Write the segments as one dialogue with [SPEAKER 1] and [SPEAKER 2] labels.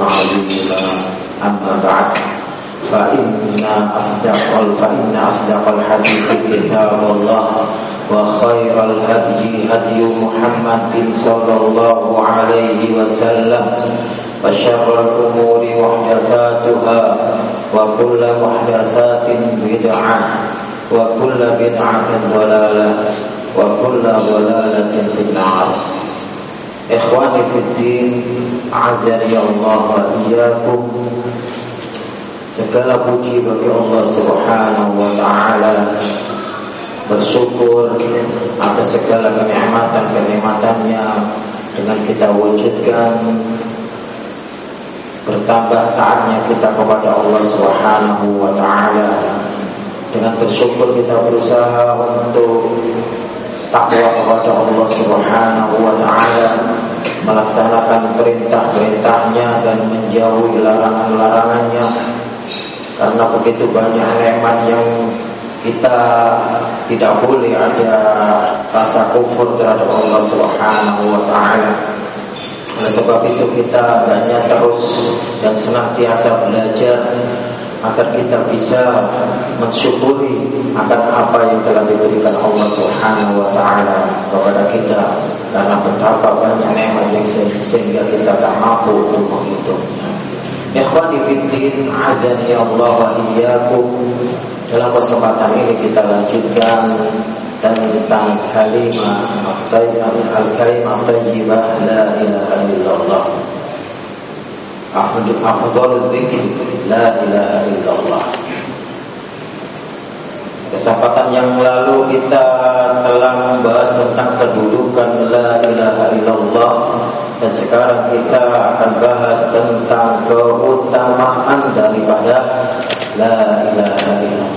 [SPEAKER 1] عظيما أما بعد فإن أصدق فإن أصدق الحديث كتاب الله وخير الهدي هدي محمد صلى الله عليه وسلم وشر الأمور محدثاتها وكل محدثات بدعة وكل بدعة ضلالة وكل ضلالة في النار. Ikhwani Fiddin Azani Allah wa iyakum Segala puji bagi Allah subhanahu wa ta'ala. Bersyukur atas segala kenikmatan-kenikmatannya Dengan kita wujudkan. Bertambah taatnya kita kepada Allah subhanahu wa ta'ala. Dengan bersyukur kita berusaha untuk takwa kepada Allah Subhanahu wa taala, melaksanakan perintah-perintahnya dan menjauhi larangan-larangannya karena begitu banyak nikmat yang kita tidak boleh ada rasa kufur terhadap Allah Subhanahu wa taala. Oleh sebab itu kita banyak terus dan senantiasa belajar agar kita bisa mensyukuri akan apa yang telah diberikan Allah Subhanahu wa taala kepada kita karena betapa banyak nikmat yang sehingga kita tak mampu untuk menghitungnya. Ikhwani fiddin azani Allah wa iyyakum. Dalam kesempatan ini kita lanjutkan tentang kalimat al-kalimah thayyibah la ilaha illallah. Afdal dzikr la ilaha illallah. Kesempatan yang lalu kita telah membahas tentang kedudukan la ilaha illallah dan sekarang kita akan bahas tentang keutamaan daripada la ilaha illallah.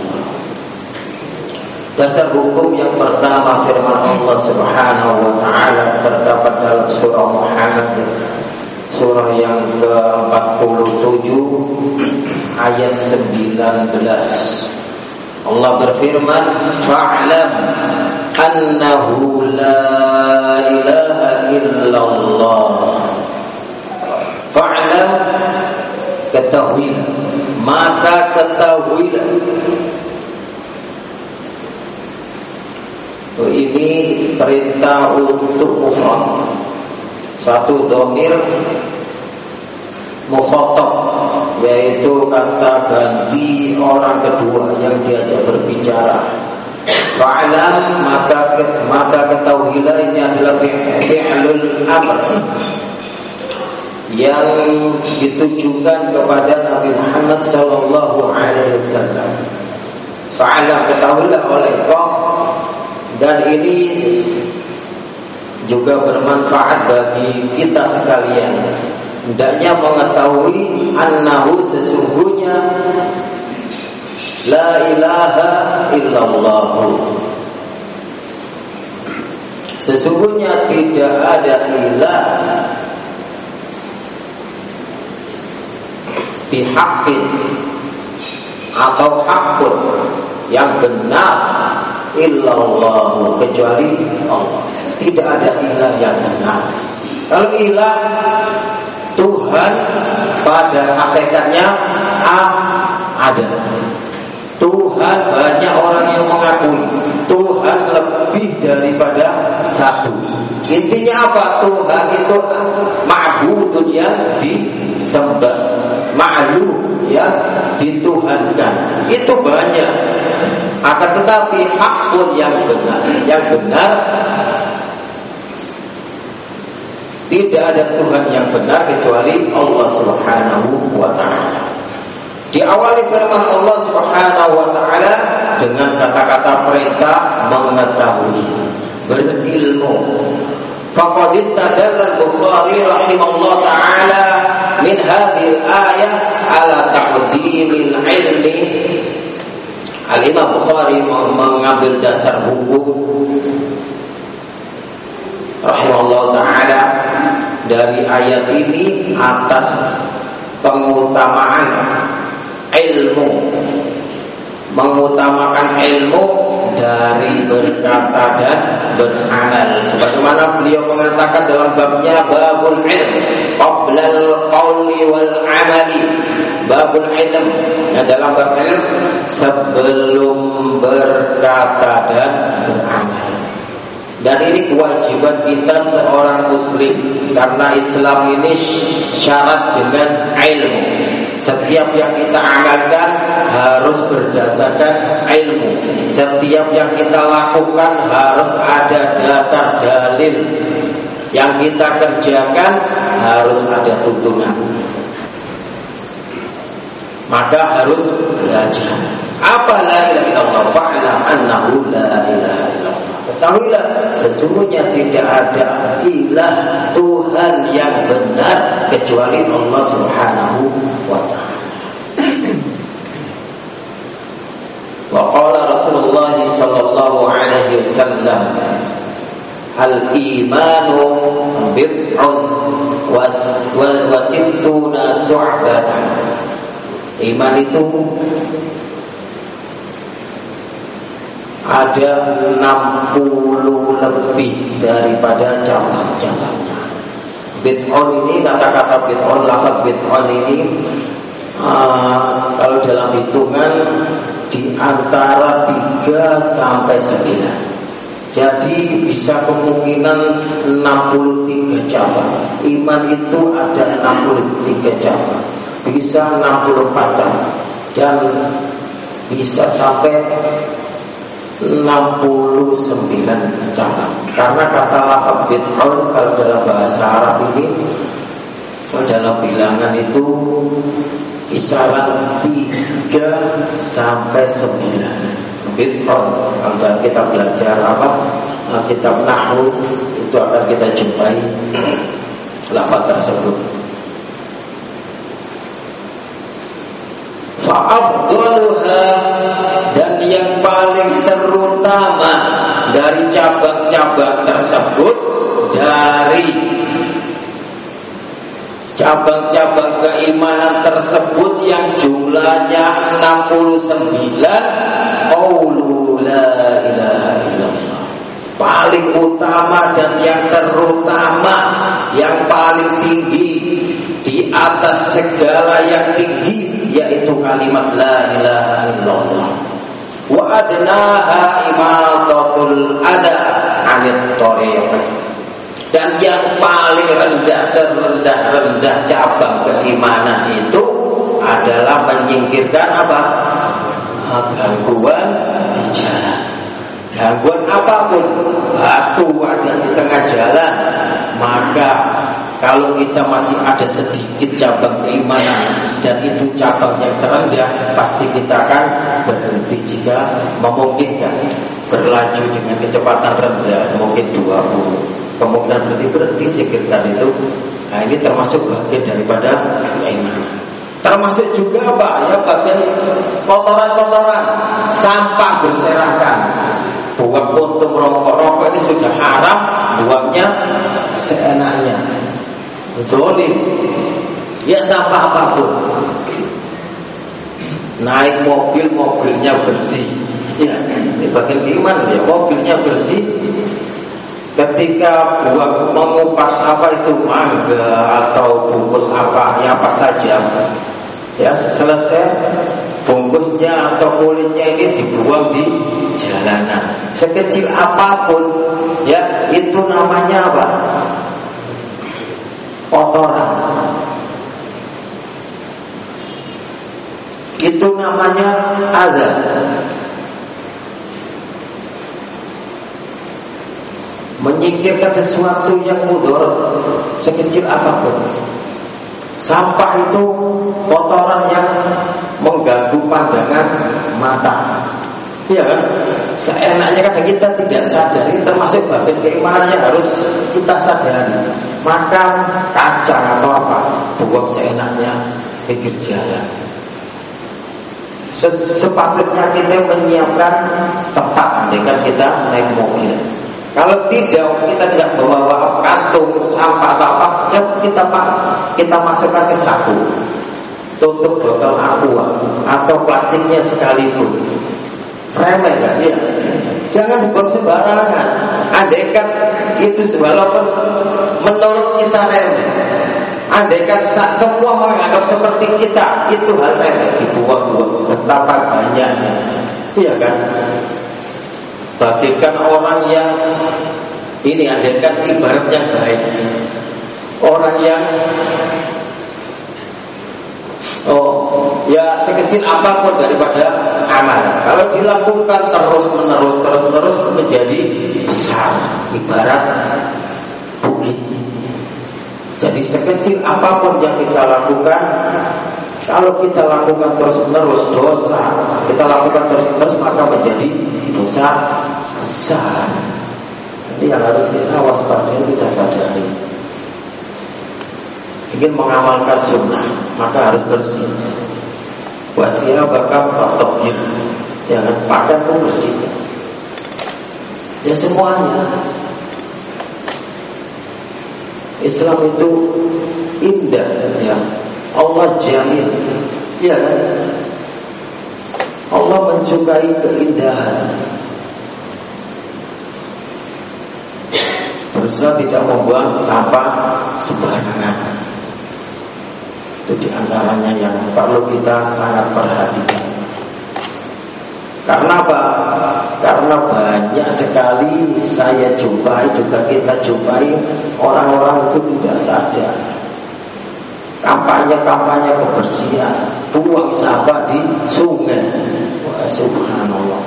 [SPEAKER 1] Dasar hukum yang pertama firman Allah Subhanahu wa taala terdapat dalam surah Muhammad surah yang ke-47 ayat 19. Allah berfirman, "Fa'lam annahu la ilaha illallah." Fa'lam ketahuilah, maka ketahuilah ini perintah untuk mufrad. Satu domir mukhotob yaitu kata ganti orang kedua yang diajak berbicara. Fa'lam maka maka ketahuilah ini adalah fi'lul amr yang ditujukan kepada Nabi Muhammad sallallahu alaihi wasallam. Fa'lam ketahuilah oleh kau dan ini juga bermanfaat bagi kita sekalian. Hendaknya mengetahui annahu sesungguhnya la ilaha illallah. Sesungguhnya tidak ada ilah bihaqqin atau hakun yang benar illallah kecuali Allah. Tidak ada ilah yang benar. Kalau ilah Tuhan pada hakikatnya ah, ada. Tuhan banyak orang yang mengakui Tuhan lebih daripada satu. Intinya apa? Tuhan itu ma'budun yang disembah, ma'lu yang dituhankan. Itu banyak. Akan tetapi hak pun yang benar, yang benar tidak ada Tuhan yang benar kecuali Allah Subhanahu wa taala. Diawali firman Allah Subhanahu wa taala dengan kata-kata perintah mengetahui, berilmu. Faqad istadalla al-Bukhari rahimahullah taala min hadhihi al-ayah ala taqdimil ilmi Al-Imam Bukhari mengambil dasar hukum rahimahullah taala dari ayat ini atas pengutamaan ilmu. Mengutamakan ilmu dari berkata dan beramal. Sebagaimana beliau mengatakan dalam babnya babul ilm qabla al-qawli wal amali babul ilm ya, dalam bab ilm sebelum berkata dan beramal dan ini kewajiban kita seorang muslim karena Islam ini syarat dengan ilmu setiap yang kita amalkan harus berdasarkan ilmu. Setiap yang kita lakukan harus ada dasar dalil. Yang kita kerjakan harus ada tuntunan. Maka harus belajar. Apa la ilaha illallah? Fa'lam annahu la ilaha illallah. Ketahuilah sesungguhnya tidak ada ilah Tuhan yang benar kecuali Allah Subhanahu wa taala. Wa qala Rasulullah sallallahu alaihi wasallam Al-imanu bid'un wa sittuna su'batan Iman itu ada 60 lebih daripada cabang-cabangnya. Bid'on ini kata-kata bid'on, lafaz bid'on ini uh, kalau dalam hitungan di antara 3 sampai 9. Jadi bisa kemungkinan 63 cabang. Iman itu ada 63 cabang. Bisa 64 cabang. Dan bisa sampai 69 cabang. Karena kata lafaz bid'un kalau dalam bahasa Arab ini dalam bilangan itu kisaran 3 sampai 9 bid'un. Kalau kita belajar apa? Kitab Nahwu itu akan kita jumpai lafaz tersebut. Fa'afdaluha dan yang paling terutama dari cabang-cabang tersebut dari cabang-cabang keimanan tersebut yang jumlahnya 69 qaulu la ilaha illallah. Paling utama dan yang terutama yang paling tinggi di atas segala yang tinggi yaitu kalimat la ilaha illallah. Wa adnaha imatatul ada anit tariq dan yang paling rendah serendah-rendah cabang keimanan itu adalah menyingkirkan apa? gangguan di jalan. Gangguan apa pun batu ada di tengah jalan maka kalau kita masih ada sedikit cabang keimanan dan itu cabang yang terendah, pasti kita akan berhenti jika memungkinkan. Berlaju dengan kecepatan rendah, mungkin 20 kemungkinan berhenti berhenti sikirkan itu. Nah ini termasuk bagian daripada keimanan. Termasuk juga apa ya bagian kotoran-kotoran. Sampah berserakan. Buang puntung rokok-rokok ini sudah haram buangnya seenaknya. Zolim. Ya sampah apa pun. Naik mobil mobilnya bersih. Ya ini bagian iman ya mobilnya bersih ketika buang mengupas apa itu mangga atau bungkus apa ya apa saja. Ya selesai. Bungkusnya atau kulitnya ini dibuang di jalanan. Sekecil apa pun ya itu namanya apa? Kotoran. Itu namanya azab menyingkirkan sesuatu yang mudor sekecil apa pun. Sampah itu kotoran yang mengganggu pandangan mata. Iya kan? Seenaknya kan kita tidak sadari termasuk bagian keimanan yang harus kita sadari. Makan kacang atau apa, buang seenaknya pinggir jalan. Sepatutnya kita menyiapkan tempat dengan kita naik mobil kalau tidak kita tidak membawa kantung sampah atau apa, ya kita kita masukkan ke saku, tutup botol aqua atau plastiknya sekalipun. Remeh kan ya? Jangan dibuang sembarangan. Andaikan itu walaupun menurut kita remeh, Andaikan semua menganggap seperti kita Itu hal remeh Dibuang-buang Betapa banyaknya Iya kan Bagikan orang yang ini andaikan ibarat yang baik. Orang yang Oh, ya sekecil apa pun daripada amal. Kalau dilakukan terus menerus terus menerus menjadi besar, ibarat bukit. Jadi sekecil apa pun yang kita lakukan kalau kita lakukan terus-menerus dosa, kita lakukan terus-menerus maka menjadi dosa besar. Jadi yang harus kita waspadai kita sadari. Ingin mengamalkan sunnah maka harus bersih. Wasiya bakal fatokir Jangan pakai pun bersih. Ya semuanya. Islam itu indah ya. Allah jamil Ya. Allah menyukai keindahan. Berusaha tidak membuang sampah sembarangan. Itu di antaranya yang perlu kita sangat perhatikan. Karena apa? Karena banyak sekali saya jumpai juga kita jumpai Orang-orang itu tidak sadar kampanye-kampanye kebersihan, buang sampah di sungai. Wah, subhanallah.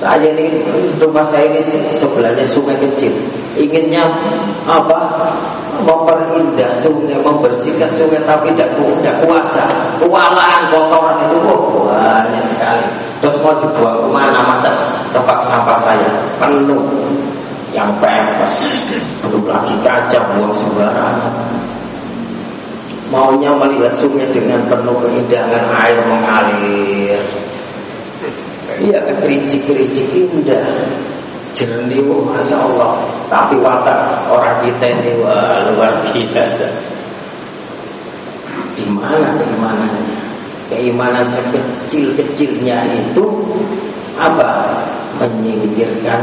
[SPEAKER 1] Saya ini rumah saya ini sebelahnya sungai kecil. Inginnya apa? Memperindah sungai, membersihkan sungai, tapi tidak, tidak kuasa. Kewalahan kotoran itu oh, banyak sekali. Terus mau dibuang ke mana masa tempat sampah saya penuh yang pempes, belum lagi kaca buang sembarangan maunya melihat sungai dengan penuh keindahan air mengalir. Iya, kericik-kericik indah, jernih, masya Allah. Tapi watak orang kita ini wah, luar biasa. Di mana keimanannya? Keimanan sekecil-kecilnya itu apa? Menyingkirkan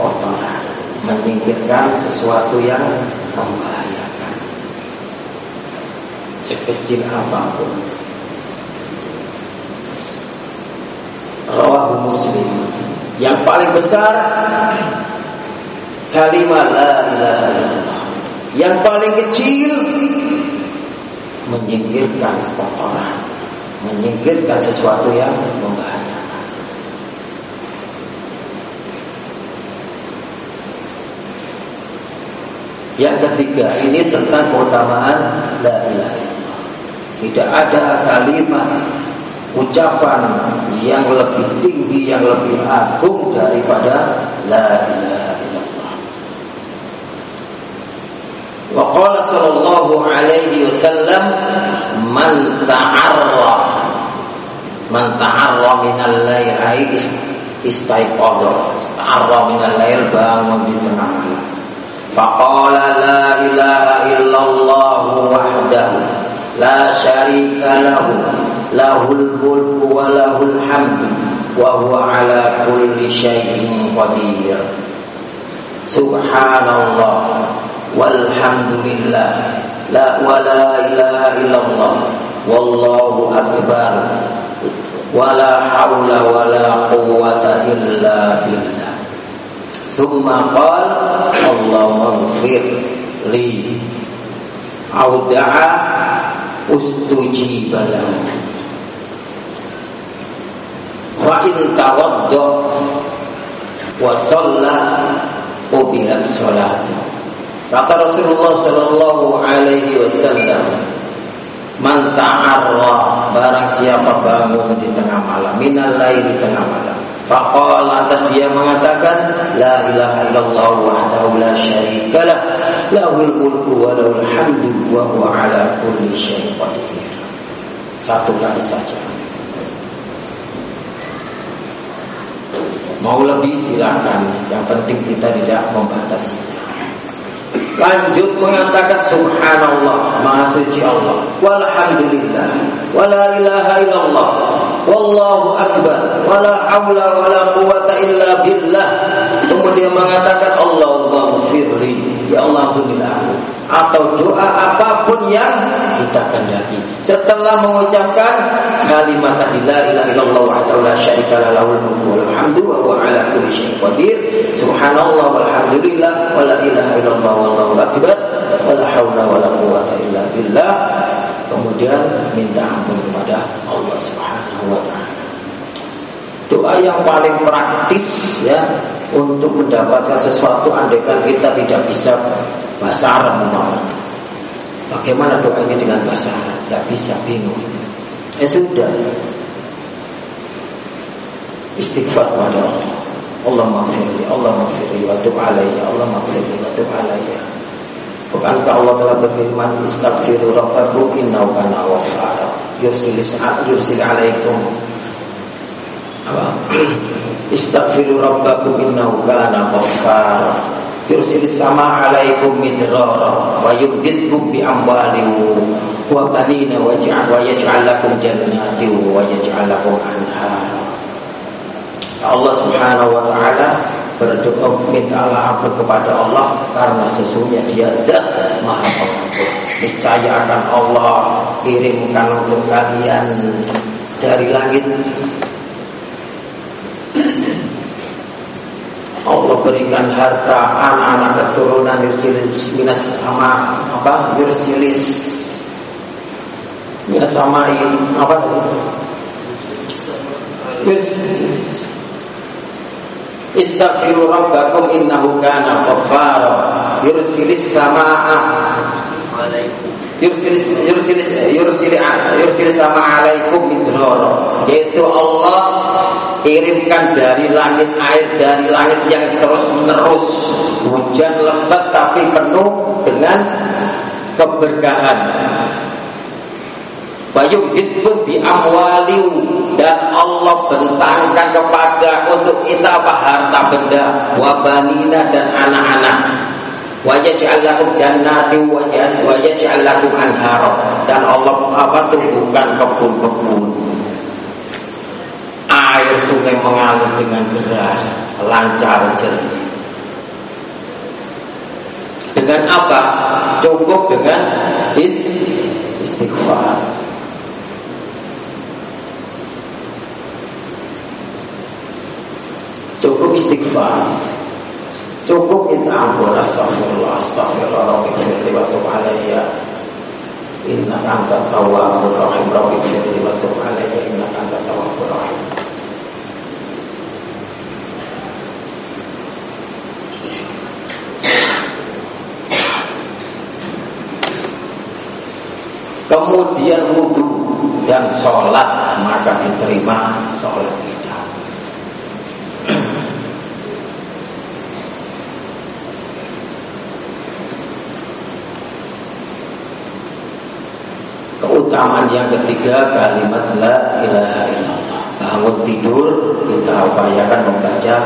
[SPEAKER 1] kotoran, menyingkirkan sesuatu yang membahayakan sekecil apa pun. Rawahu Muslim. Yang paling besar kalimat la ilaha illallah. Yang paling kecil menyingkirkan kotoran, menyingkirkan sesuatu yang membahayakan. Yang ketiga ini tentang keutamaan la ilaha tidak ada kalimat ucapan yang lebih tinggi, yang lebih agung daripada la ilaha illallah. Wa qala sallallahu alaihi wasallam man ta'arra man ta'arra min al-lail ai istaiqadha ta'arra min al-lail bangun di tengah malam faqala la ilaha illallah wahdahu la syarika lahu lahul mulku wa lahul hamdu wa huwa ala kulli syai'in qadir subhanallah walhamdulillah la wa la ilaha illallah wallahu akbar wala haula wala quwwata illa billah thumma qala allahumma ighfir li au da'a ustujiba lahu. Fa in wa shalla ubilat salatu. Kata Rasulullah Shallallahu Alaihi Wasallam, Man ta'arra barang siapa bangun di tengah malam minal di tengah malam Faqal atas dia mengatakan La ilaha illallah wahdahu la syarika lah. Lahul mulku wa lahul hamdu wa huwa ala kulli syai'in Satu kali saja. Mau lebih silakan. Yang penting kita tidak membatasinya Lanjut mengatakan subhanallah Maha suci Allah. Walhamdulillah. Wala ilaha illallah Wallahu akbar. Wala hawla wala quwata illa billah. Kemudian mengatakan Allahumma firli Ya Allah ampunilah Atau doa apa pun yang kita kendaki Setelah mengucapkan kalimat La ilaha illallah wa la syarika lahul mulku wal wa ala kulli syai'in qadir. Subhanallah walhamdulillah wa la ilaha illallah wallahu akbar. Wa la haula wa la illa billah. Kemudian minta ampun kepada Allah Subhanahu wa taala. Doa yang paling praktis ya untuk mendapatkan sesuatu andaikan kita tidak bisa bahasa Arab Bagaimana doa ini dengan bahasa Arab? Tidak bisa, bingung. Ya sudah. Istighfar kepada Allah. Allah maghfirli, Allah maghfirli wa tub Allah maghfirli wa tub. Bukankah Allah telah berfirman Istaghfiru rabbakum innahu kana ghaffara yursilis yursil alaikum. Apa? Istaghfiru rabbakum innahu kana ghaffara yursil sama alaikum midrara wa yumdidkum bi amwalin wa banina wa yaj'al lakum jannatin wa yaj'al lakum anhara Allah Subhanahu wa taala berdoa mintalah ampun kepada Allah karena sesungguhnya Dia zat Maha Pengampun. Niscaya akan Allah kirimkan untuk kalian dari langit. Allah berikan harta anak-anak keturunan Yursilis minas sama apa? Yursilis. Minas sama apa? Yursilis Istaghfiru rabbakum innahu kana ghaffara. Yursilis samaa yursilis yursilis yursil yursil sama alaikum midrara yaitu Allah kirimkan dari langit air dari langit yang terus menerus hujan lebat tapi penuh dengan keberkahan Wayubhidkum bi amwaliu dan Allah bentangkan kepada untuk kita apa harta benda, wabanina dan anak-anak. Wajah lakum jannati wajah lakum anhara dan Allah apa tumbuhkan kebun-kebun. Air sungai mengalir dengan deras, lancar jernih. Dengan apa? Cukup dengan istighfar. Cukup istighfar. Cukup minta ampun Astagfirullah Astagfirullah Rabbi firli wa tub alaiya Inna anta tawwabur rahim Rabbi firli wa tub alaiya Inna anta tawwabur rahim. Kemudian wudhu dan sholat Maka diterima sholat kita Keutamaan yang ketiga kalimat la ilaha illallah. Bangun tidur kita upayakan membaca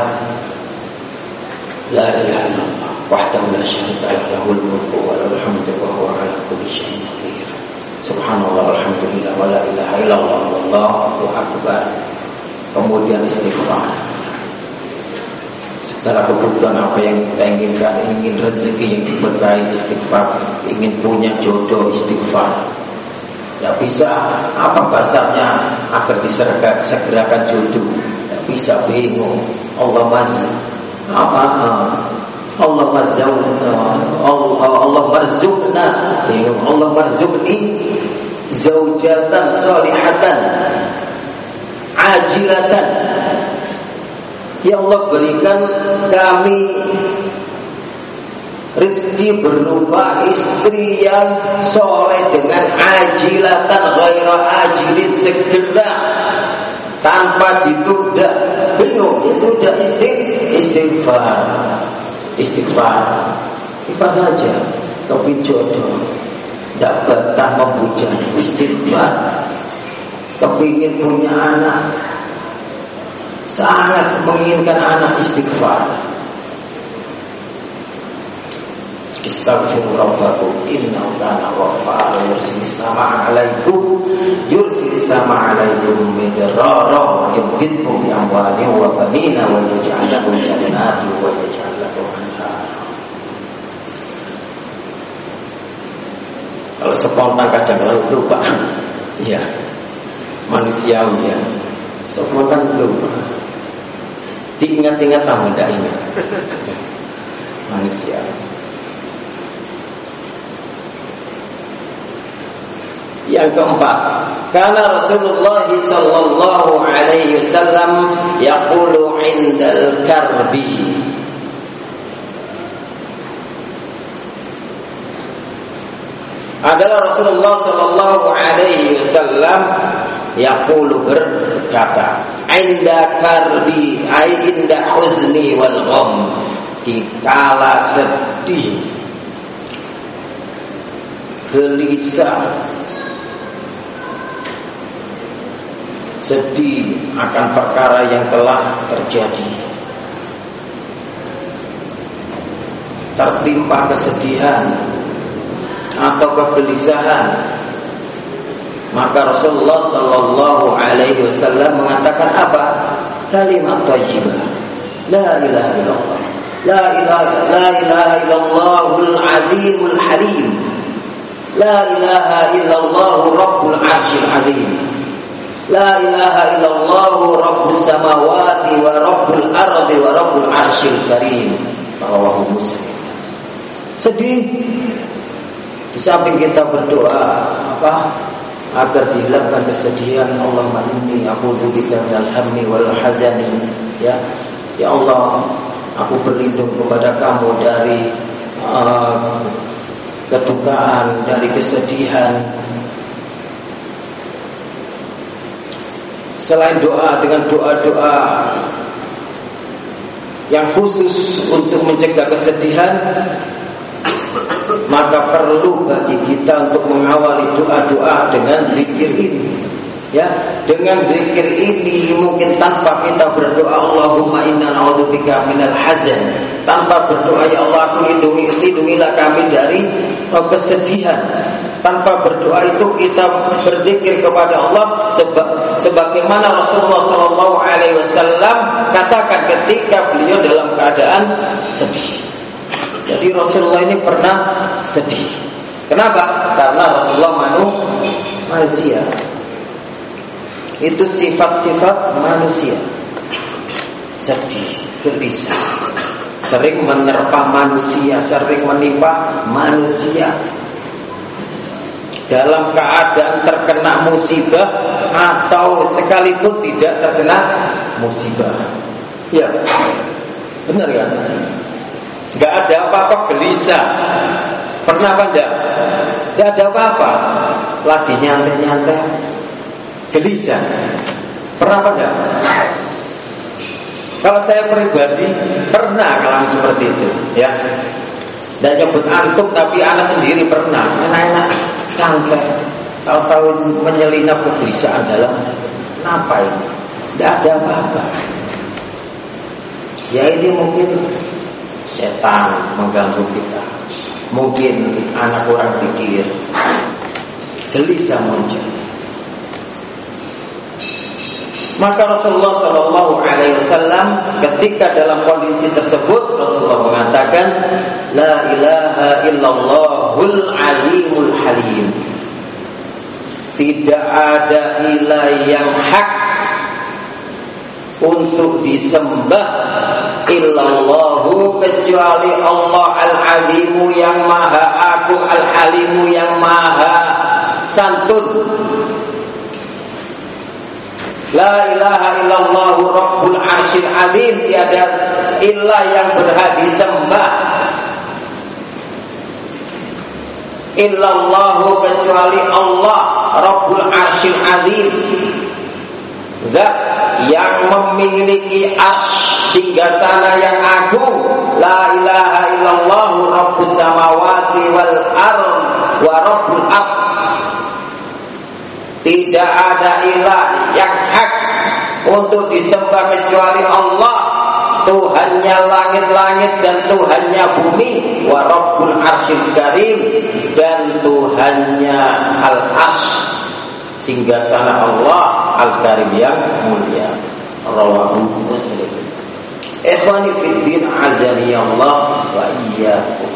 [SPEAKER 1] la ilaha illallah. Wahdahu la syarika lahu lahul mulku wa lahul hamdu wa huwa ala kulli syai'in qadir. Subhanallah alhamdulillah wa la ilaha illallah wallahu akbar. Kemudian istighfar. Segala kebutuhan apa yang kita inginkan Ingin rezeki yang diberkahi istighfar Ingin punya jodoh istighfar Tidak bisa. Apa bahasanya agar diserahkan segerakan jodoh? Tidak bisa bingung. Allah maz apa? Allah mazau Allah Allah marzukna. Bingung. Allah marzukni zaujatan salihatan. Ajilatan. Ya Allah berikan kami rezeki berupa istri yang soleh dengan ajilatan ghaira ajilin segera. Tanpa ditunda. Bingung ya sudah istighfar. Istighfar. Ibadah aja. Tapi jodoh. Tidak betah memuja istighfar. Kepingin punya anak. Sangat menginginkan anak istighfar. Istaghfiru rabbakum innahu kana ghaffara yursil sama alaikum. Yursil sama alaikum midrara. Wa bi amwalin wa banina wa yaj'al lakum jannatin wa yaj'al lakum Kalau spontan kadang-kadang lupa. Ya. Manusiawi ya. Spontan lupa. Diingat-ingat tamu tidak ingat. Manusia Yang keempat, karena Rasulullah sallallahu alaihi wasallam yaqulu indal karbi. Adalah Rasulullah sallallahu alaihi wasallam yaqulu berkata inda karbi ai inda huzni wal gham. Di kala sedih gelisah sedih akan perkara yang telah terjadi tertimpa kesedihan atau kegelisahan maka Rasulullah Sallallahu Alaihi Wasallam mengatakan apa? Kalimat thayyibah. La ilaha illallah. La ilaha la ilaha illallahul azimul halim. La ilaha illallah rabbul arsyil azim. La ilaha illallah rabbus samawati wa rabbul ardi wa rabbul arsyil karim. Rawahu Muslim. Sedih. Di samping kita berdoa apa? agar dihilangkan kesedihan Allah inni a'udzu bika minal hammi wal hazani ya ya Allah aku berlindung kepada kamu dari uh, kedukaan dari kesedihan selain doa dengan doa-doa yang khusus untuk mencegah kesedihan maka perlu bagi kita untuk mengawali doa-doa dengan zikir ini. Ya, dengan zikir ini mungkin tanpa kita berdoa Allahumma inna na'udzubika minal hazan. Tanpa berdoa ya Allah aku lindungi lindungilah kami dari kesedihan. Tanpa berdoa itu kita berzikir kepada Allah seba, sebagaimana Rasulullah Shallallahu alaihi wasallam katakan ketika beliau dalam keadaan sedih. Jadi Rasulullah ini pernah sedih. Kenapa? Karena Rasulullah manu manusia. Itu sifat-sifat manusia. Sedih, gelisah. Sering menerpa manusia, sering menimpa manusia. Dalam keadaan terkena musibah atau sekalipun tidak terkena musibah. Ya, benar kan? Gak ada apa-apa gelisah. Pernah apa enggak? Gak ada apa-apa. Lagi nyantai-nyantai. Gelisah. Pernah apa enggak? Kalau saya pribadi pernah kalau seperti itu, ya. Dan nyebut antum tapi anak sendiri pernah enak-enak santai Tahu-tahu menyelinap kegelisahan dalam Kenapa ini? Tidak ada apa-apa Ya ini mungkin setan mengganggu kita Mungkin anak orang pikir Gelisah muncul maka Rasulullah Shallallahu Alaihi Wasallam ketika dalam kondisi tersebut Rasulullah mengatakan La ilaha illallahul alimul halim. Tidak ada ilah yang hak untuk disembah illallahu kecuali Allah al-alimu yang maha agung al-halimu yang maha santun La ilaha illallah rabbul arsyil azim. Tiada ilah yang berhak disembah. Illallahu kecuali Allah Rabbul arsyil azim. Zat yang memiliki ars hingga sana yang agung. La ilaha illallah rabbus samawati wal ard wa rabbul tidak ada ilah yang hak untuk disembah kecuali Allah. Tuhannya langit-langit dan Tuhannya bumi. Wa rabbul karim. Dan Tuhannya al-arsy sehingga sana Allah al-karim yang mulia. Rawahu muslim. Ikhwani fid din azani Allah wa iyyakum.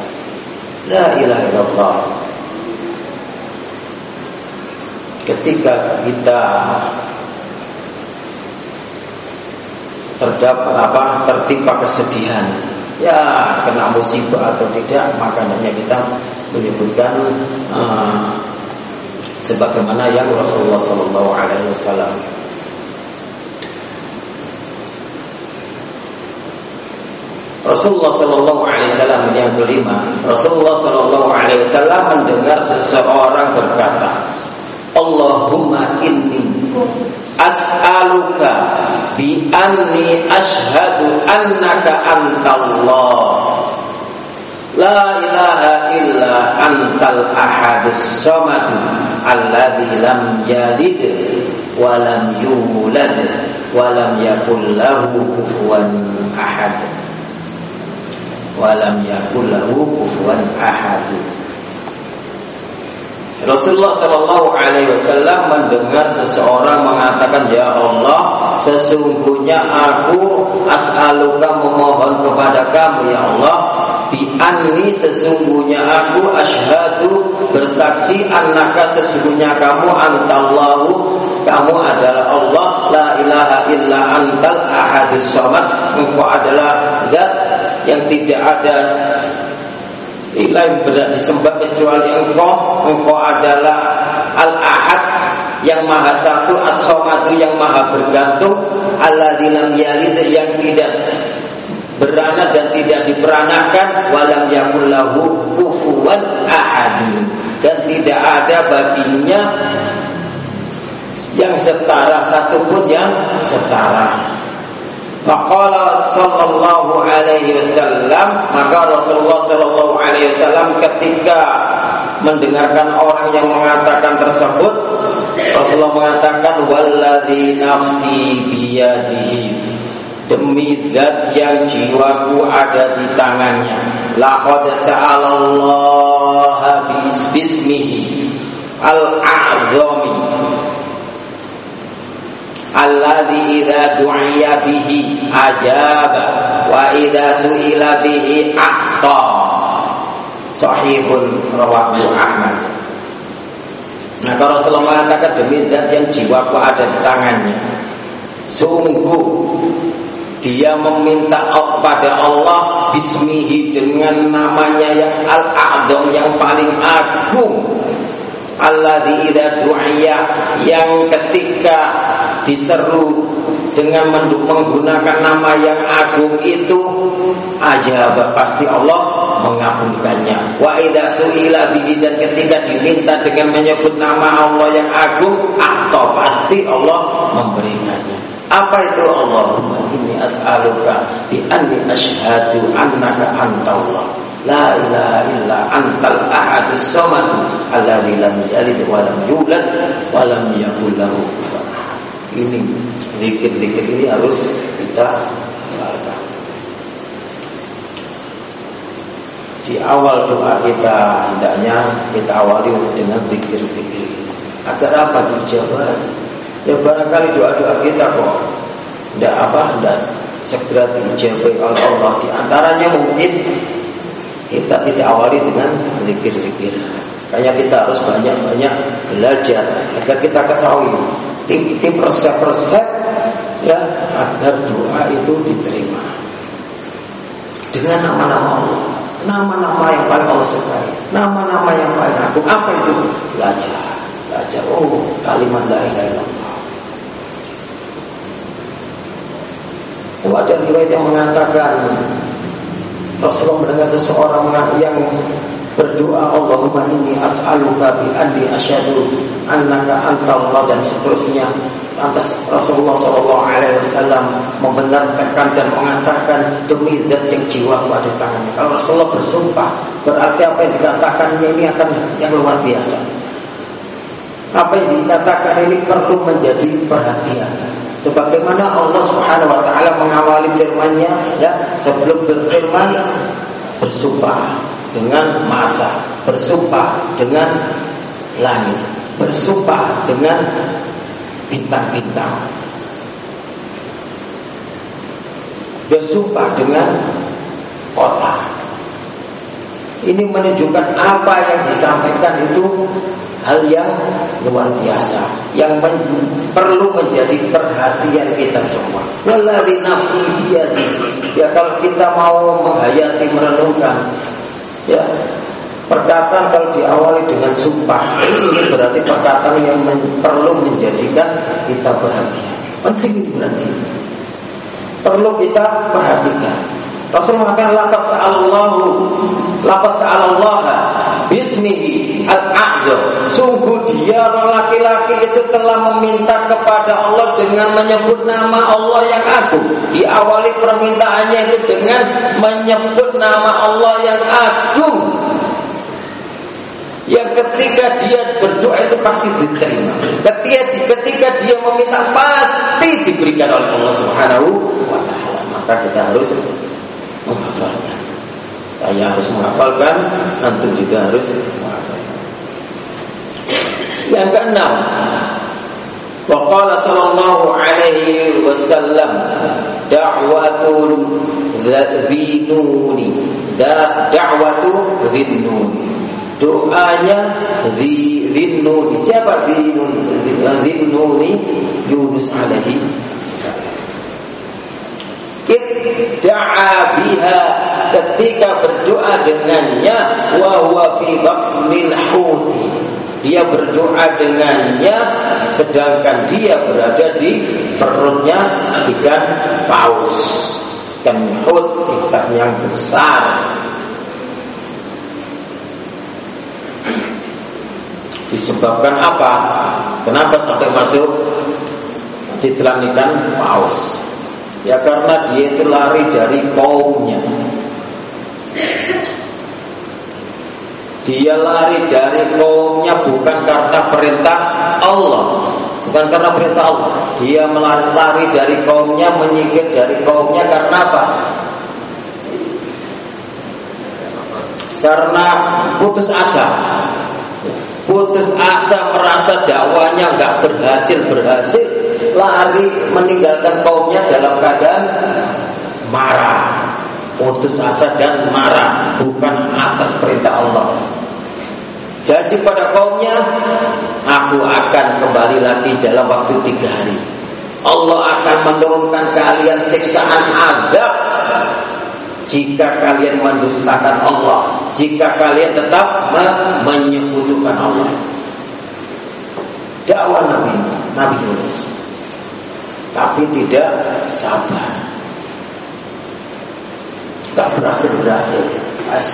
[SPEAKER 1] La ilaha illallah ketika kita terdapat apa tertimpa kesedihan ya kena musibah atau tidak makanya kita menyebutkan uh, sebagaimana yang Rasulullah Sallallahu Alaihi Wasallam Rasulullah Sallallahu Alaihi Wasallam yang kelima Rasulullah Sallallahu Alaihi Wasallam mendengar seseorang berkata Allahumma inni as'aluka bi anni ashhadu annaka antallah. La ilaha illa antal ahadus samad alladzi lam yalid wa lam yulad wa lam yakul lahu kufuwan ahad. Wa lam yakul lahu kufuwan ahad Rasulullah Shallallahu Alaihi Wasallam mendengar seseorang mengatakan Ya Allah sesungguhnya aku as'aluka memohon kepada kamu ya Allah. Bi anni sesungguhnya aku asyhadu bersaksi annaka sesungguhnya kamu antallahu. Kamu adalah Allah. La ilaha illa antal ahadus samad engkau adalah zat yang tidak ada Ilah berat disembah kecuali engkau. Engkau adalah Al-Ahad yang maha satu As-Somadu yang maha bergantung Allah dilam yalid yang tidak beranak dan tidak diperanakan walam yakullahu kufuwan ahadin dan tidak ada baginya yang setara satupun yang setara Faqala sallallahu alaihi wasallam maka Rasulullah sallallahu alaihi wasallam ketika mendengarkan orang yang mengatakan tersebut Rasulullah mengatakan walladzi nafsi biyadihi demi zat yang jiwaku ada di tangannya. Laqad sa'alallaha bismihi al-a'zami alladzi idza du'iya bihi ajaba wa idza su'ila bihi sahihun rawahu Ahmad. Maka Rasulullah mengatakan demi zat yang jiwaku ada di tangannya Sungguh dia meminta kepada Allah Bismihi dengan namanya yang Al-A'zam yang paling agung Alladzi idza du'iya yang ketika diseru dengan menggunakan nama yang agung itu aja pasti Allah mengabulkannya. Wa idza su'ila bihi dan ketika diminta dengan menyebut nama Allah yang agung atau pasti Allah memberikannya. Apa itu Allahumma inni as'aluka bi anni asyhadu annaka antallah la ilaha illa antal ahadus samad alladzi lam yalid wa yulad wa lam lahu Ini zikir-zikir ini harus kita hafalkan. Di awal doa kita hendaknya kita awali dengan zikir-zikir Agar apa dijawab? Ya barangkali doa-doa kita kok tidak apa dan segera dijawab oleh Allah. Di antaranya mungkin kita tidak awali dengan zikir-zikir. Makanya kita harus banyak-banyak belajar agar kita ketahui tip-tip resep-resep ya agar doa itu diterima dengan nama-nama nama-nama yang paling Allah sukai, nama-nama yang paling agung. Apa itu? Belajar, belajar. Oh, kalimat la ilaha illallah. Oh, ada riwayat yang mengatakan Rasulullah mendengar seseorang yang berdoa Allahumma inni as'aluka bi anni asyhadu annaka Allah dan seterusnya. Lantas Rasulullah sallallahu alaihi wasallam membenarkan dan mengatakan demi zat yang jiwa ada tangannya. Kalau Rasulullah bersumpah berarti apa yang dikatakannya ini akan yang luar biasa. Apa yang dikatakan ini perlu menjadi perhatian Sebagaimana Allah Subhanahu wa taala mengawali firman-Nya ya, sebelum berfirman bersumpah dengan masa, bersumpah dengan langit, bersumpah dengan bintang-bintang. Bersumpah dengan kota. Ini menunjukkan apa yang disampaikan itu hal yang luar biasa yang men perlu menjadi perhatian kita semua. Wallahi nafsi biyadi. Ya kalau kita mau menghayati merenungkan ya perkataan kalau diawali dengan sumpah ini berarti perkataan yang men perlu menjadikan kita perhatian. Penting itu berarti. Perlu kita perhatikan. Rasul mengatakan lafaz sa'allahu lafaz sa'allah bismihi al-a'dzam. Sungguh dia laki-laki itu telah meminta kepada Allah dengan menyebut nama Allah yang agung. Diawali permintaannya itu dengan menyebut nama Allah yang agung. Yang ketika dia berdoa itu pasti diterima. Ketika ketika dia meminta pasti diberikan oleh Allah Subhanahu wa taala. Maka kita harus menghafalnya. Saya harus menghafalkan, antum juga harus menghafalkan. Yang keenam, Waqala sallallahu alaihi wasallam da'watul zinuni da da'watu zinuni doanya zinnuni siapa zinnuni Yunus alaihi salam da'a biha ketika berdoa dengannya wa huwa fi batnil huti dia berdoa dengannya sedangkan dia berada di perutnya ikan paus dan ikan yang besar disebabkan apa? Kenapa sampai masuk ditelan ikan paus? Ya karena dia itu lari dari kaumnya. Dia lari dari kaumnya bukan karena perintah Allah. Bukan karena perintah Allah. Dia melari dari kaumnya Menyingkir dari kaumnya karena apa? Karena putus asa. Putus asa merasa dakwanya nggak berhasil berhasil lari meninggalkan kaumnya dalam keadaan marah, putus asa dan marah, bukan atas perintah Allah. Jadi pada kaumnya, aku akan kembali lagi dalam waktu tiga hari. Allah akan menurunkan kalian siksaan azab jika kalian mendustakan Allah, jika kalian tetap menyekutukan Allah. Dakwah Nabi Nabi Yunus tapi tidak sabar. Tak berhasil berhasil. As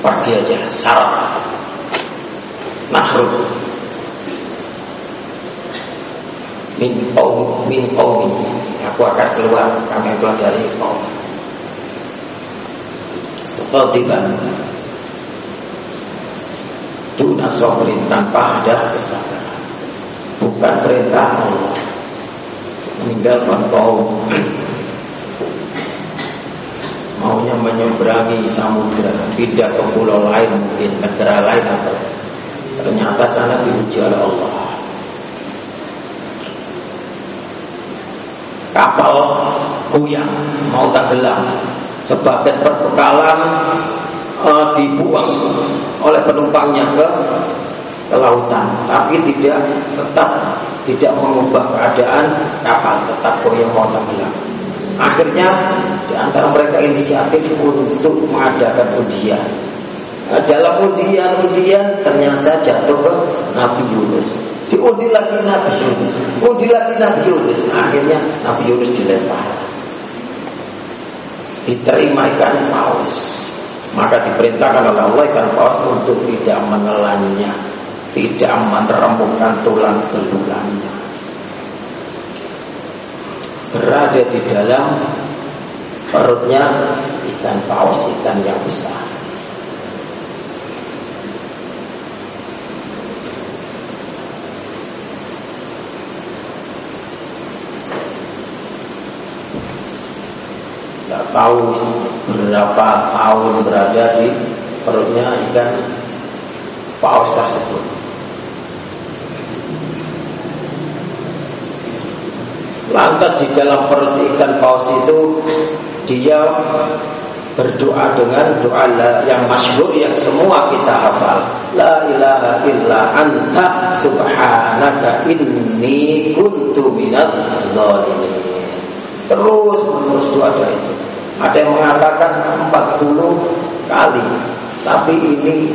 [SPEAKER 1] pergi aja sarap. Mahrum. Min kaum min kaum Aku akan keluar. Kami keluar dari kaum. Khatiban Duna sobrin tanpa ada kesabaran Bukan perintah Allah Meninggalkan kaum Maunya menyeberangi samudra Pindah ke pulau lain mungkin Negara lain atau Ternyata sana diuji oleh Allah. Kapal goyang Mau tenggelam Sebagian perbekalan uh, Dibuang oleh penumpangnya ke ke lautan tapi tidak tetap tidak mengubah keadaan kapal tetap goyang mau tenggelam akhirnya di antara mereka inisiatif untuk mengadakan undian. Nah, dalam undian-undian ternyata jatuh ke Nabi Yunus. Diundi lagi Nabi Yunus. Undi lagi Nabi Yunus. Akhirnya Nabi Yunus dilempar. Diterima ikan paus. Maka diperintahkan oleh Allah ikan paus untuk tidak menelannya tidak meremukkan tulang belulangnya berada di dalam perutnya ikan paus ikan yang besar. Tidak tahu berapa tahun berada di perutnya ikan paus tersebut Lantas di dalam perut ikan paus itu dia berdoa dengan doa yang masyhur yang semua kita hafal. La ilaha illa anta subhanaka inni kuntu minadz zalimin. Terus menerus doa itu. Ada yang mengatakan 40 kali, tapi ini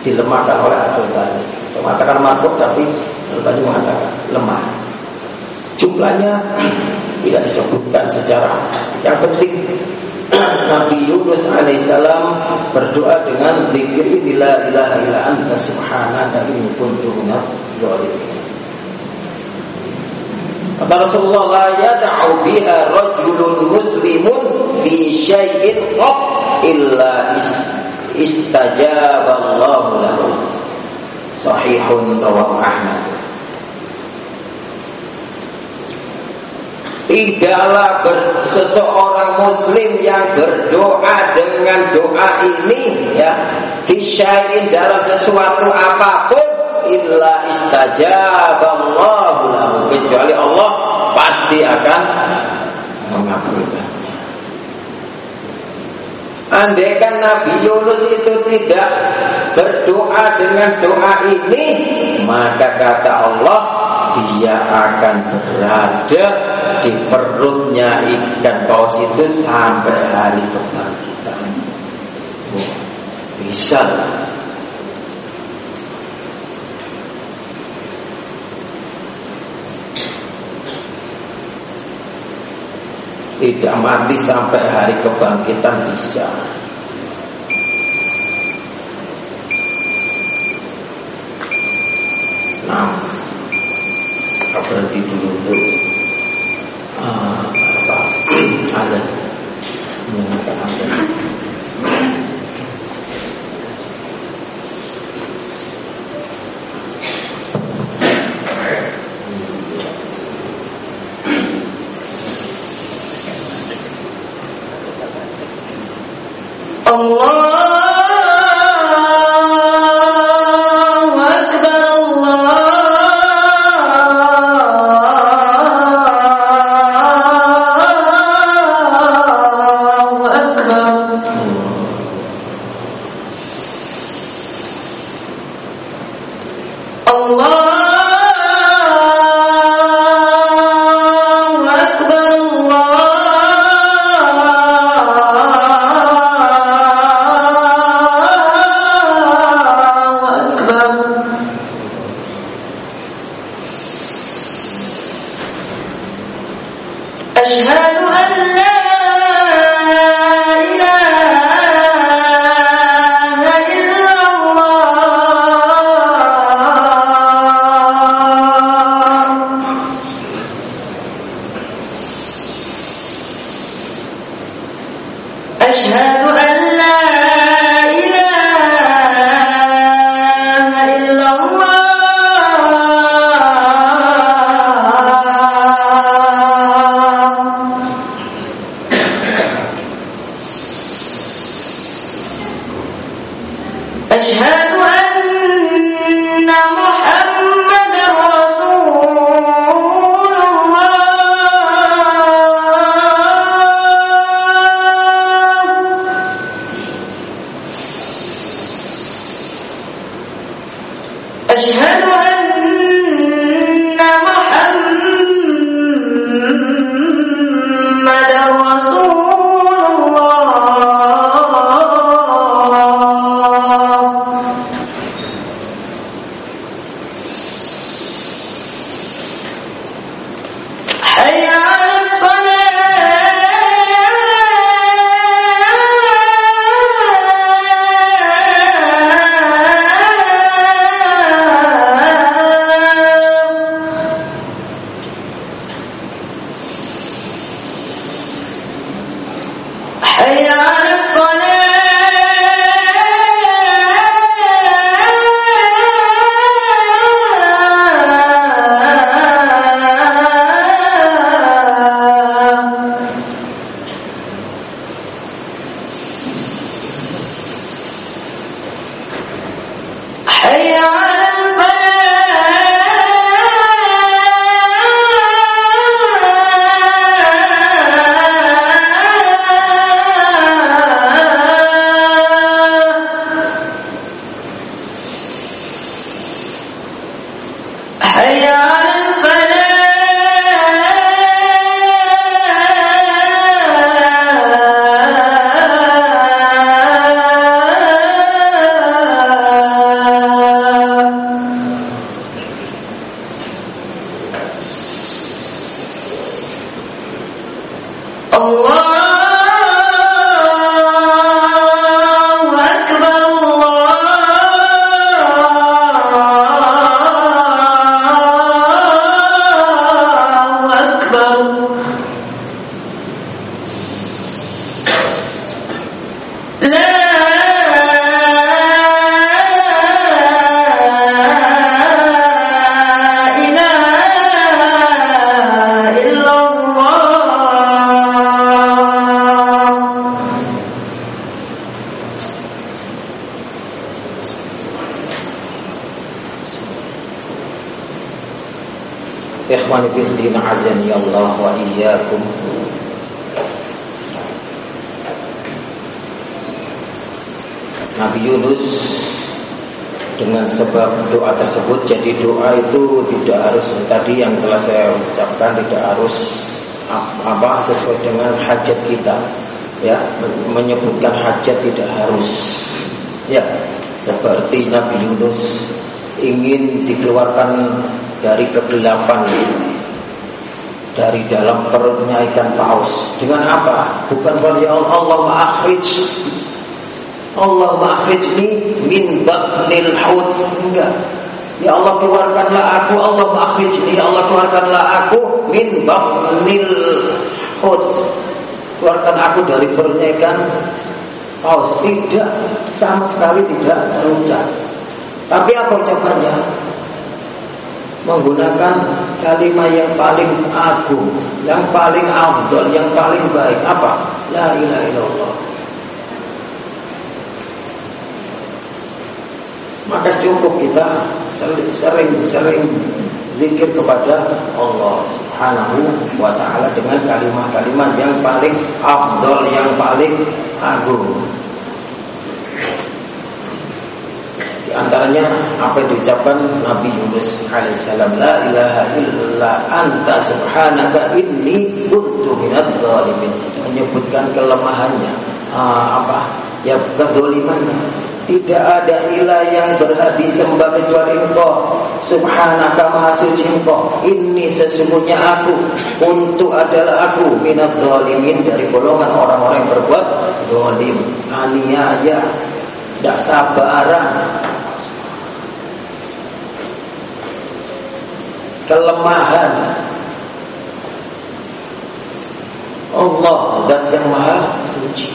[SPEAKER 1] dilemahkan oleh Abdul Ghani. Mengatakan makhluk tapi Abdul mengatakan lemah. Jumlahnya tidak disebutkan secara yang penting Nabi Yunus alaihissalam berdoa dengan zikir inilah ilaha illa anta subhanaka inni kuntu minadh Kata Rasulullah la yad'u biha rajulun muslimun fi syai'in qat illa istajaba Allah lahu. Sahihun rawahu Ahmad. Tidaklah seseorang muslim yang berdoa dengan doa ini ya Fisyain dalam sesuatu apa pun illa istajaballahu lahu kecuali Allah pasti akan mengabulkan. Andaikan Nabi Yunus itu tidak berdoa dengan doa ini, maka kata Allah dia akan berada di perutnya ikan paus itu sampai hari kebangkitan. bisa tidak mati sampai hari kebangkitan bisa. Nah, berhenti Allah tadi yang telah saya ucapkan tidak harus apa sesuai dengan hajat kita ya. Menyebutkan hajat tidak harus ya. Seperti Nabi Yunus ingin dikeluarkan dari kegelapan dari dalam perutnya ikan paus. Dengan apa? Bukan ya Allah ma'akhrij Allah ma'akhrijni min ba'nil haud enggak. Ya Allah keluarkanlah aku. Allah makhrijni Ya Allah keluarkanlah aku Min babnil hud Keluarkan aku dari pernyakan paus. Tidak. Sama sekali tidak terucap. Tapi apa ucapannya? Menggunakan kalimat yang paling agung Yang paling afdol Yang paling baik Apa? La ilaha illallah maka cukup kita sering-sering zikir kepada Allah Subhanahu wa taala dengan kalimat-kalimat yang paling afdol, yang paling agung. Antaranya apa yang diucapkan Nabi Yunus alaihissalam la ilaha illa anta subhanaka inni kuntu minadz zalimin menyebutkan kelemahannya. Ah, apa? Ya kedolimannya tidak ada ilah yang berhak disembah kecuali engkau. Subhanaka maha suci engkau. Ini sesungguhnya aku. Untuk adalah aku Minat zalimin dari golongan orang-orang yang berbuat Zalim. Aniaya Tidak sabaran Kelemahan. Allah Zat yang maha suci.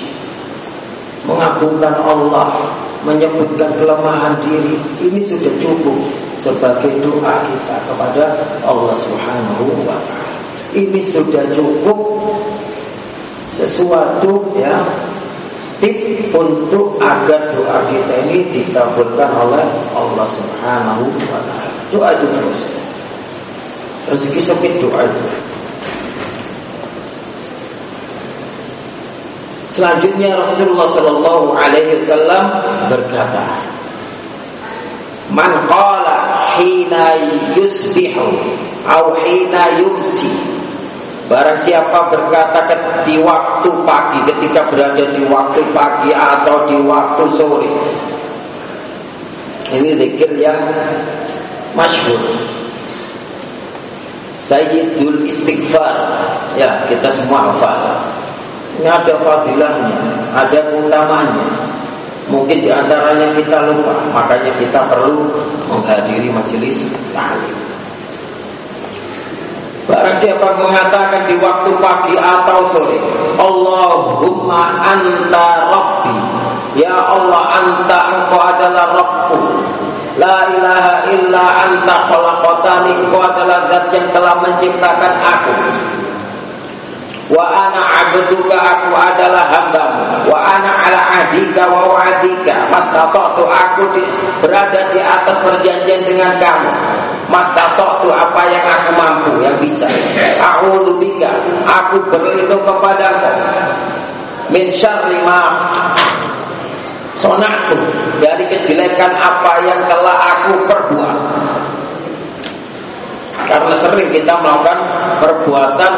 [SPEAKER 1] Mengagungkan Allah menyebutkan kelemahan diri. Ini sudah cukup sebagai doa kita kepada Allah Subhanahu wa taala. Ini sudah cukup sesuatu ya tip untuk agar doa kita ini dikabulkan oleh Allah Subhanahu wa taala. Doa itu terus. Rezeki sakit doa itu. Selanjutnya Rasulullah Shallallahu Alaihi Wasallam berkata, Man qala hina yusbihu au hina yumsi Barang siapa berkata di waktu pagi ketika berada di waktu pagi atau di waktu sore Ini zikir yang masyhur Sayyidul istighfar Ya kita semua hafal ini ada fadilahnya, ada keutamaannya. Mungkin di antaranya kita lupa, makanya kita perlu menghadiri majelis ta'lim. Barang siapa mengatakan di waktu pagi atau sore, Allahumma anta rabbi, ya Allah anta engkau adalah Rabbku. La ilaha illa anta khalaqatani, engkau adalah zat yang telah menciptakan aku. Wa ana abduka aku adalah hambamu. Wa ana ala ahdika wa wa'adika Mastatoktu aku di, berada di atas perjanjian dengan kamu. Mastatoktu apa yang aku mampu Yang bisa. A'udhu bika Aku berlindung kepadamu. Min syarri ma Sonatu Dari kejelekan apa yang telah aku perbuat karena sering kita melakukan perbuatan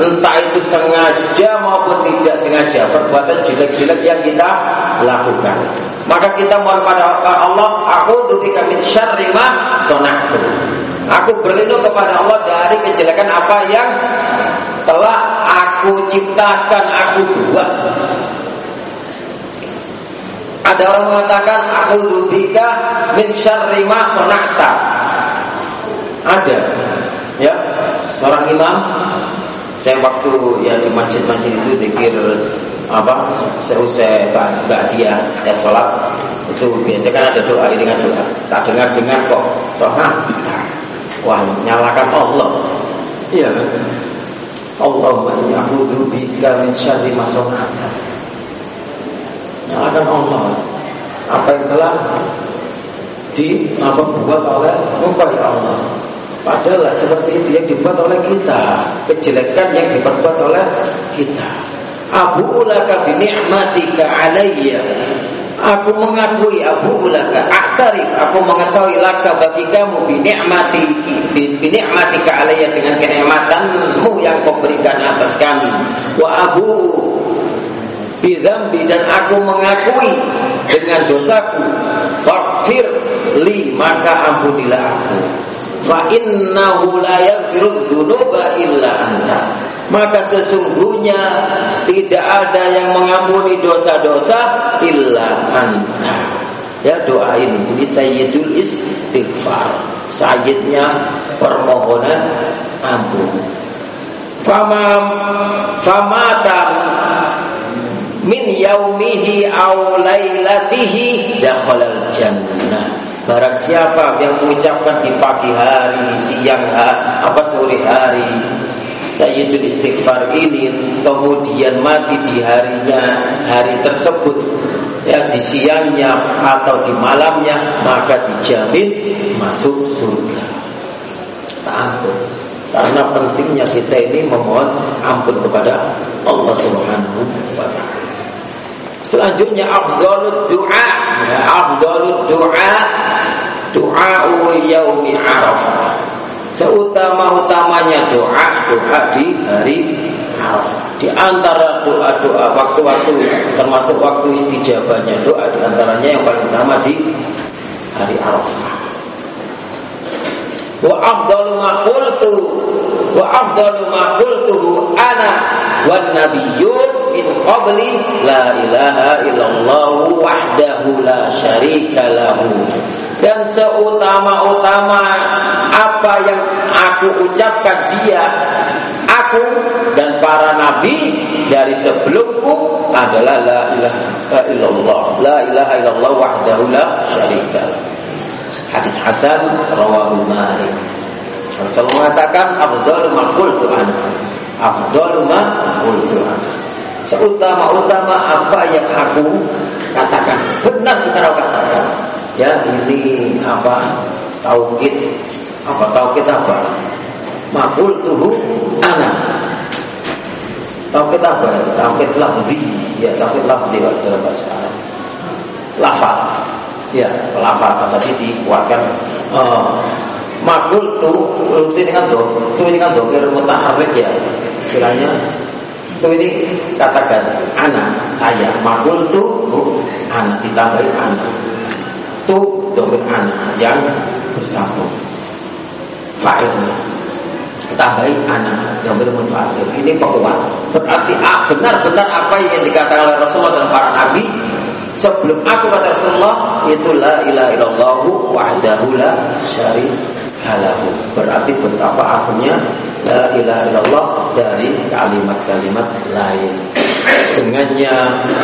[SPEAKER 1] entah itu sengaja maupun tidak sengaja, perbuatan jelek-jelek yang kita lakukan. Maka kita mohon pada Allah, aku dzubika min syarri ma sonatu. Aku berlindung kepada Allah dari kejelekan apa yang telah aku ciptakan, aku buat. Ada orang mengatakan aku dzubika min syarri ma. Ada. Ya seorang imam saya waktu ya di masjid-masjid itu pikir apa seusai nggak dia ya sholat itu biasa kan ada doa dengan doa. Tak dengar dengar kok sholat wah nyalakan Allah. Iya Allah aku bika min syarri nyalakan Allah. Apa yang telah di apa buat oleh engkau ya Allah. Padahal seperti itu yang dibuat oleh kita. Kejelekan yang diperbuat oleh kita. Abu ulaka bini'matika alayya. Aku mengakui Abu ulaka. Aktarif Aku mengetahui laka bagi kamu Bini'matiki Bini'matika alayya Dengan kenikmatanmu yang kau berikan atas kami. Wa abu Bidambi dan aku mengakui Dengan dosaku Fakfir li Maka ampunilah aku. Fa innahu la yaghfiru dzunuba illa anta. Maka sesungguhnya tidak ada yang mengampuni dosa-dosa illa anta. Ya doa ini ini sayyidul istighfar. Sayyidnya permohonan ampun. Fama famata min yaumihi aw lailatihi dakhalal jannah Barang siapa yang mengucapkan di pagi hari, siang hari, apa sore hari, Sayyidul istighfar ini kemudian mati di harinya hari tersebut ya di siangnya atau di malamnya maka dijamin masuk surga. Ampun. Karena pentingnya kita ini memohon ampun kepada Allah Subhanahu wa taala. Selanjutnya afdalud doa. Ya, afdalud doa doa yaumi Arafah. Seutama-utamanya doa doa di hari Arafah. Di antara doa-doa waktu-waktu termasuk waktu istijabahnya doa di antaranya yang paling utama di hari Arafah. Wa afdalu ma qultu. Wa afdalu ma qultuhu ana wan nabiyyun min qabli la ilaha illallah wahdahu la syarika lahu. Dan seutama-utama apa yang aku ucapkan dia aku dan para nabi dari sebelumku adalah la ilaha illallah. La ilaha illallah wahdahu la syarika hadis hasan rawahu malik. Rasulullah mengatakan afdalu ma qultu ana. Afdalu ma seutama-utama apa yang aku katakan benar-benar aku katakan. Ya ini apa? Tauhid. Apa tauhid apa? Makul tuhu ana. Tauhid apa? Tauhid lafzi. Ya tauhid lafzi dalam bahasa lafaz ya lafaz tadi dikuatkan. Oh, makul tu itu ini kan do itu ini kan do mutaharrik ya istilahnya. Itu ini katakan anak saya makul tu anak ditambahin anak. Tu domir anak yang bersambung. Fa'ilnya. Tambahin anak yang bermunfasil ini penguat berarti ah, benar-benar apa yang dikatakan oleh Rasulullah dan para nabi sebelum aku kata Rasulullah itu la ilaha illallah wahdahu la syarikalahu. Berarti betapa akhirnya la ilaha illallah dari kalimat-kalimat lain. Dengannya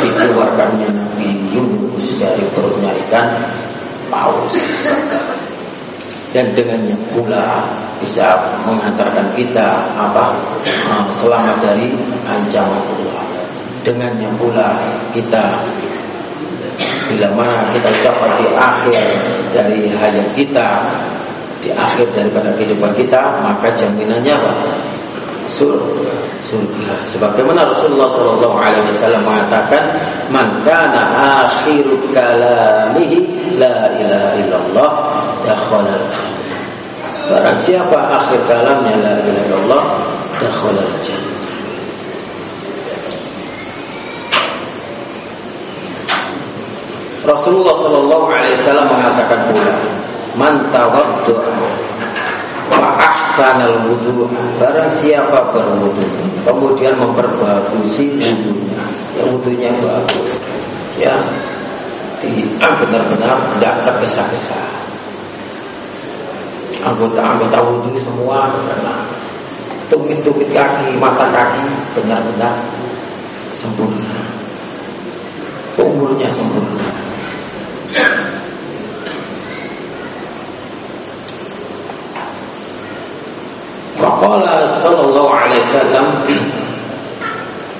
[SPEAKER 1] dikeluarkannya Nabi Yunus dari perutnya ikan paus. Dan dengannya pula bisa mengantarkan kita apa? Selamat dari ancaman Allah. Dengannya pula kita bila mana kita ucapkan di akhir dari hayat kita di akhir daripada kehidupan kita maka jaminannya apa? Surga surga. Sebagaimana Rasulullah sallallahu alaihi wasallam mengatakan man kana akhiru kalamihi la ilaha illallah dakhala Barang siapa akhir kalamnya la ilaha illallah dakhala jannah Rasulullah Shallallahu Alaihi Wasallam mengatakan pula, man tawaddu'a wa ahsanal wudu. Barang siapa berwudu kemudian memperbagusi wudunya ya wudunya bagus. Ya benar-benar tidak tergesa-gesa. Anggota-anggota wudu semua karena tumit-tumit kaki mata kaki benar-benar sempurna umurnya sempurna. Faqala sallallahu alaihi wasallam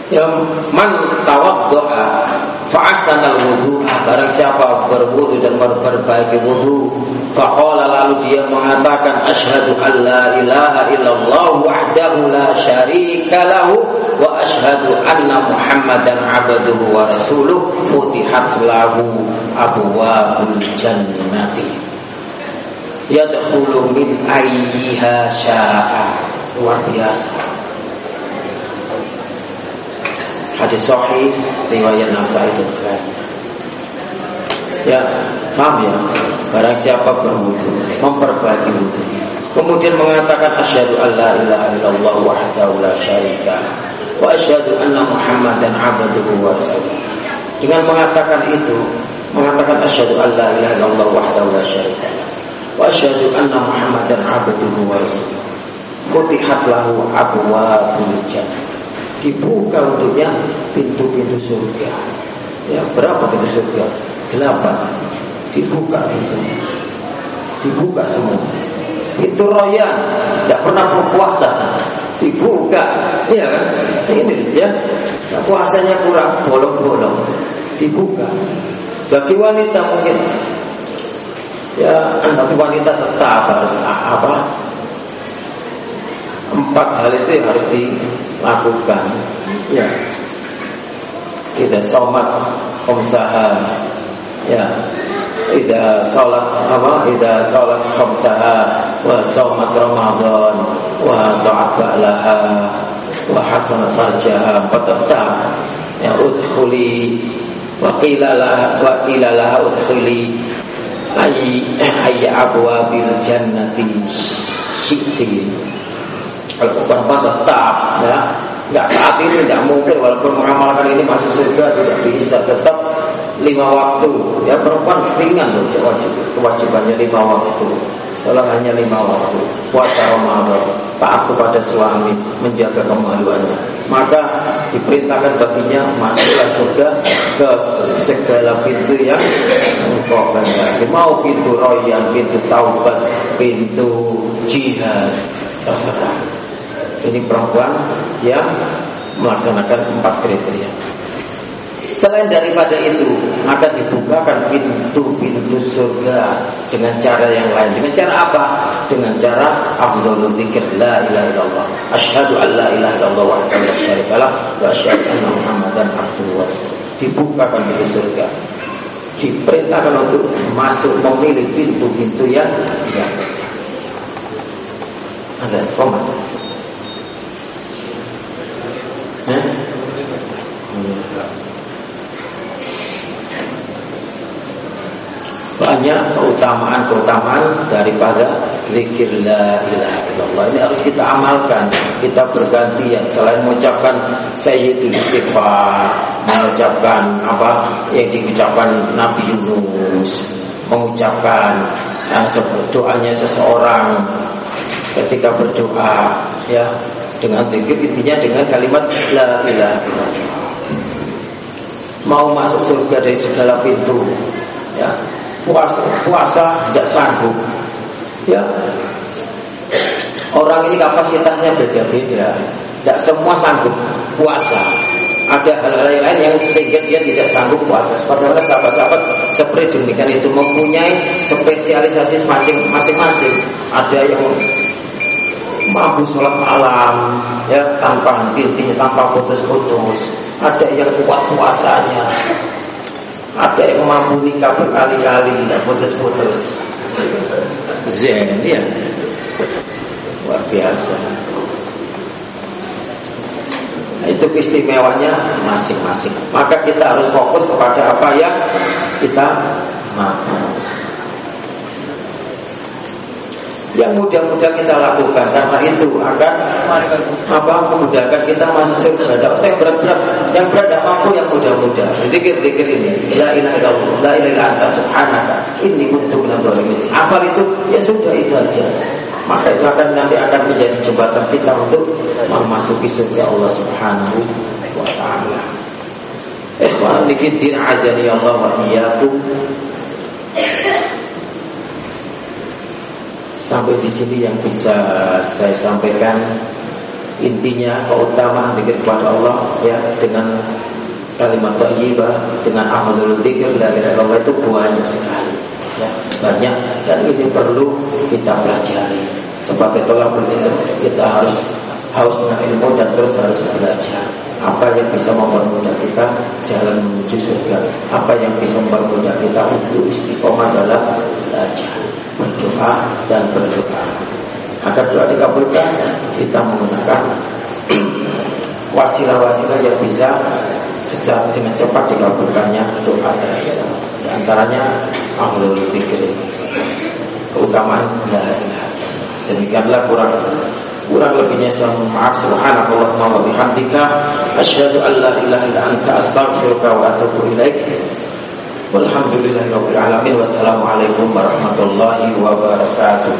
[SPEAKER 1] Ya man tawaddo'a fa'asana al-wudu barang siapa berwudu dan memperbaiki wudu faqala lalu dia mengatakan asyhadu an la ilaha illallah wahdahu la syarika lahu wa asyhadu anna muhammadan abduhu wa rasuluh. Futihat lahu abwabul jannati. Yadkhulu min ayyiha sya'a. Luar biasa hadis sahih riwayat Nasai dan selain. Ya, paham ya? Barang siapa berwudu, memperbaiki wudu, kemudian mengatakan asyhadu alla ilaha illallah wahdahu la syarika wa asyhadu anna muhammadan abduhu wa rasuluh. Dengan mengatakan itu, mengatakan asyhadu alla ilaha illallah wahdahu la syarika wa asyhadu anna muhammadan abduhu wa rasuluh. Futihat lahu abwabul jannah dibuka untuknya pintu-pintu surga. Ya, berapa pintu surga? Delapan. Dibuka semua. Dibuka semua. Itu royan, tidak pernah berpuasa. Dibuka, iya kan? Ini ya, puasanya kurang, bolong-bolong. Dibuka. Bagi wanita mungkin, ya, bagi wanita tetap harus apa? Empat hal itu yang harus dilakukan. Ya. Kita somat khamsaha. Ya. Ida sholat apa? Ida sholat khamsaha wa somat Ramadan wa ta'at ba'laha wa hasanat farjaha tetap ya udkhuli wa qila laha wa qila laha udkhuli ayy ayy abwabil jannati syi'ti kalau perempuan tetap ya. Nggak saat ini tidak mungkin. Walaupun mengamalkan ini masuk surga tidak bisa. Tetap lima waktu. Ya perempuan ringan loh wajib kewajibannya lima waktu. Salah hanya lima waktu. Puasa Ramadan. Taat kepada suami menjaga kemaluannya. Maka diperintahkan baginya masuklah surga ke segala pintu yang engkau mau pintu royan pintu taubat pintu jihad. Terserah ini perempuan yang melaksanakan empat kriteria. Selain daripada itu, maka dibukakan pintu-pintu surga dengan cara yang lain. Dengan cara apa? Dengan cara afdhalul dzikir la ilaha illallah. Asyhadu an la ilaha illallah la syarikalah wa asyhadu anna Muhammadan abduhu Dibukakan pintu surga. Diperintahkan untuk masuk memilih pintu-pintu yang ya. Ada koma. Banyak keutamaan-keutamaan daripada zikir la ilaha illallah. Ini harus kita amalkan. Kita bergantian selain mengucapkan sayyidul istighfar mengucapkan apa? Yang diucapkan Nabi Yunus mengucapkan yang doanya seseorang ketika berdoa ya dengan zikir intinya dengan kalimat la ilaha mau masuk surga dari segala pintu ya. Puasa puasa tidak sanggup ya. Orang ini kapasitasnya beda-beda tidak semua sanggup puasa. Ada hal-hal lain yang sehingga dia tidak sanggup puasa. Mana sahabat-sahabat seperti demikian itu mempunyai spesialisasi masing-masing. Ada yang mampu sholat malam ya tanpa henti-hentinya tanpa putus-putus ada yang kuat puasanya ada yang mampu nikah berkali-kali tidak putus-putus. Zen ya. Luar biasa. Nah, itu istimewanya masing-masing. Maka kita harus fokus kepada apa yang kita mampu yang mudah-mudah kita lakukan karena itu akan apa memudahkan kita masuk surga. Tidak usah yang berat-berat, yang berat tidak mampu yang mudah-mudah. Dikir-dikir ini, la ilaha illallah, la ilaha illa anta subhanaka, inni kuntu minadh Apa itu? Ya sudah itu aja. Maka itu akan nanti akan menjadi jembatan kita untuk memasuki surga Allah Subhanahu wa taala. Ikhwan fillah azani Allah wa iyyakum. Sampai di sini yang bisa saya sampaikan. Intinya keutamaan zikir kepada Allah ya dengan kalimat thayyibah dengan amalul zikir dari Allah itu banyak sekali ya banyak. Dan ini perlu kita pelajari. Sebagai tolak berilmu kita harus haus dengan ilmu dan terus harus belajar. Apa yang bisa mempermudah kita? Jalan menuju surga. Apa yang bisa mempermudah kita untuk istiqomah dalam belajar? Berdoa dan berdoa. Agar doa dikabulkan, kita menggunakan wasilah-wasilah yang bisa secara dengan cepat dikabulkannya doa tersebut. Di antaranya ahlul fikir, keutamaan la Demikianlah kurang kurang lebihnya saya mohon maaf subhanallah wa bihamdika asyhadu an la ilaha illa anta astaghfiruka wa atubu ilaik. Walhamdulillahirabbil alamin. Wassalamualaikum warahmatullahi wabarakatuh.